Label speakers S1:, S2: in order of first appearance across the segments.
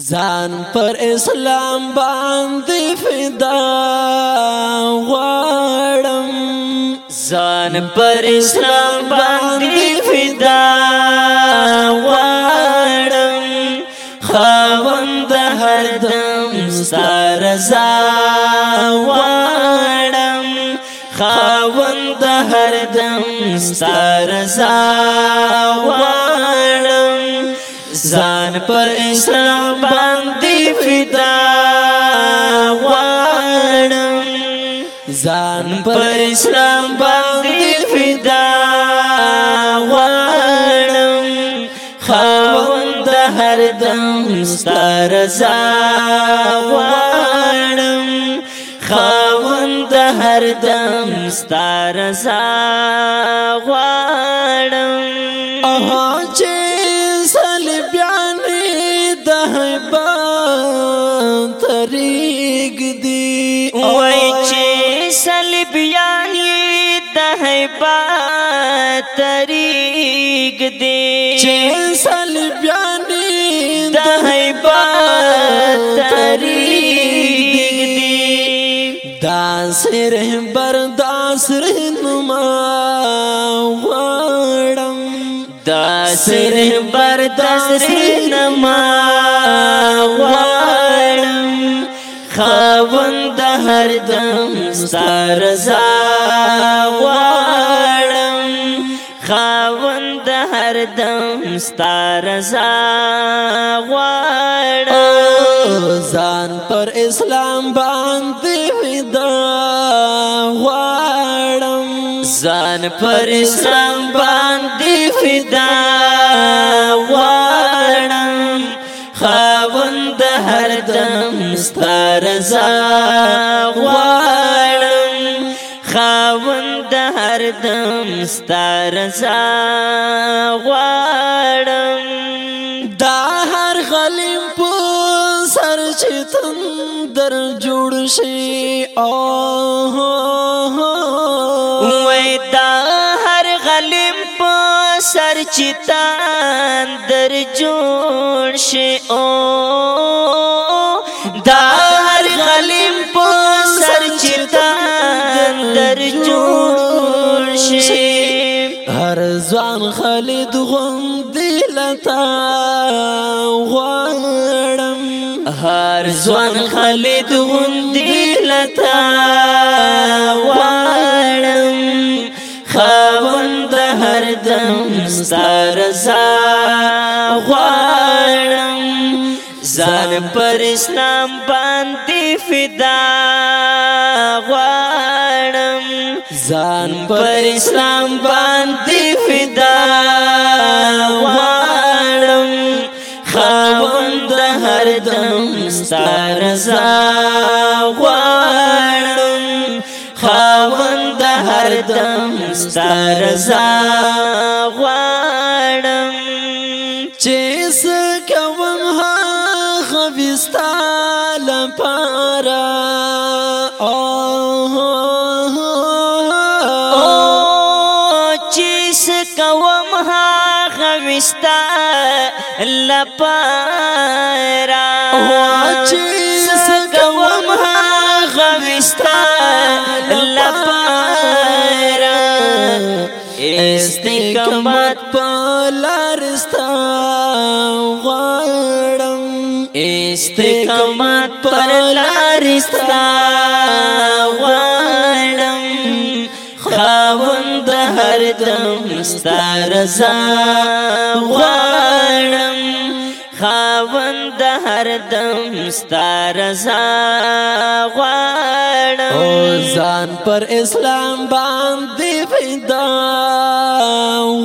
S1: زان پر اسلام باندې فدا غواړم زان پر اسلام باندې فدا غواړم خوند هر دم ستارزا غواړم خوند هر دم ستارزا غواړم ځان پر اسلام باندې فدا وړم ځان پر اسلام باندې فدا وړم خوند هر دم ستاره وړم خوند هر دم ستاره غواړم اوه صاحبان طریق دی وای چې سلبیانی د هیبات طریق دی چې سلبیانی د هیبات طریق دی دا سره برداشت سر بردست نما وړم خوند هر دم ستار زا وړم خوند هر دم ستار زا وړم ځان پر اسلام باندې ودا وړم ځان پر اسلام باندې فدا ستارزا غواړم خاوند هر دم ستارزا غواړم دا هر غلیم په سر چې تم در جوړ شي او وای دا هر غلیم په سر چې تم در جوړ شي او هر ځوان خالد غم دلتا غړم هر ځوان خالد غم دلتا غړم خوند هر دم ستارزا غړم ځان پر اسلام باندې فدا ځان پر اسلام باندې فدا واړم خوند هر دم ستار زا واړم خوند هر دم ستار زا واړم چې وستا لپارا هو چې سکوم ها غوستا لپارا استقامت پلارستا غړم استقامت پلارستا هر دم ستارزا غواړم خاوند هر دم ستارزا غواړم او ځان پر اسلام باندې فدا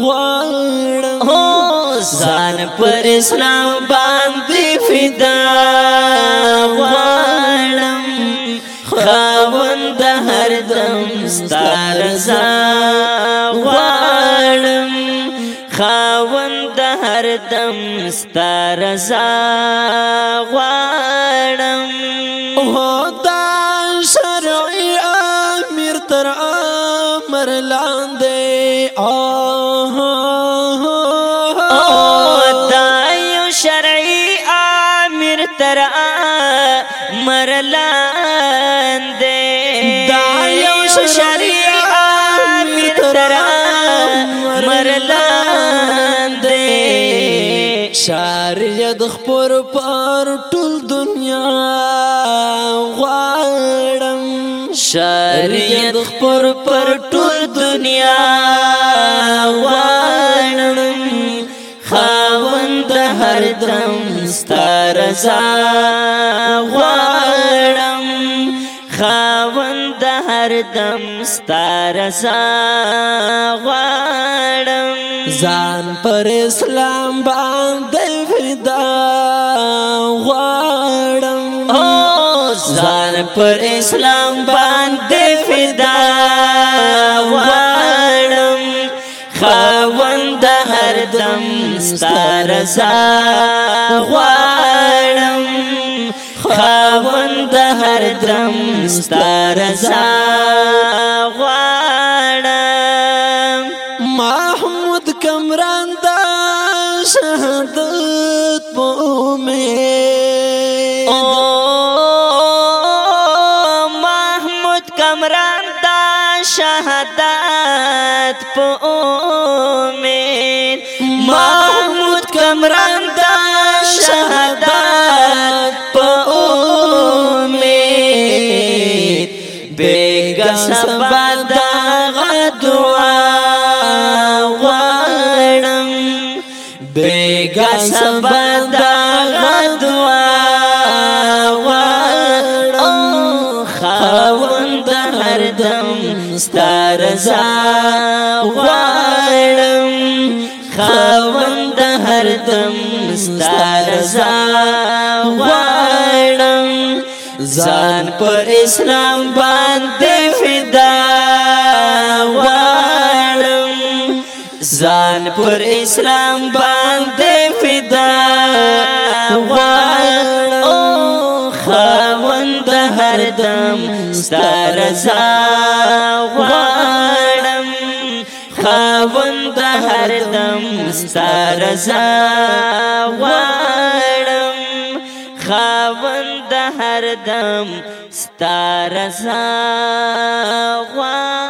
S1: غواړم او ځان پر اسلام باندې فدا غواړم خاوند هر دم ستار غواړم خاوند هر دم ستار غواړم او دا شرعي امیر تر امر لاندې آه، آه، آه، او امیر تر قرآن دے دا یو شریعہ میترا مرلان دے شارع د خپور پر ټول دنیا غواړم شارع د خپور پر ټول دنیا غواړم خاوند هر دم ستاره زغواړم دم ستارزا غواړم ځان پر اسلام باندې فدا غواړم ځان پر اسلام باندې فدا غواړم خوند هر دم ستارزا غواړم بار درم ستارزا غواړم محمود کمران دا شهادت په امید او محمود کمران دا شهادت په امید محمود کمران دا شهادت ستار رضا غواړم خوند هر دم ستار رضا غواړم ځان پر اسلام باندې فدا غواړم ځان پر اسلام باندې غواړم ستارزا غواړم خاوند هر دم ستارزا غواړم خاوند هر دم ستارزا غواړم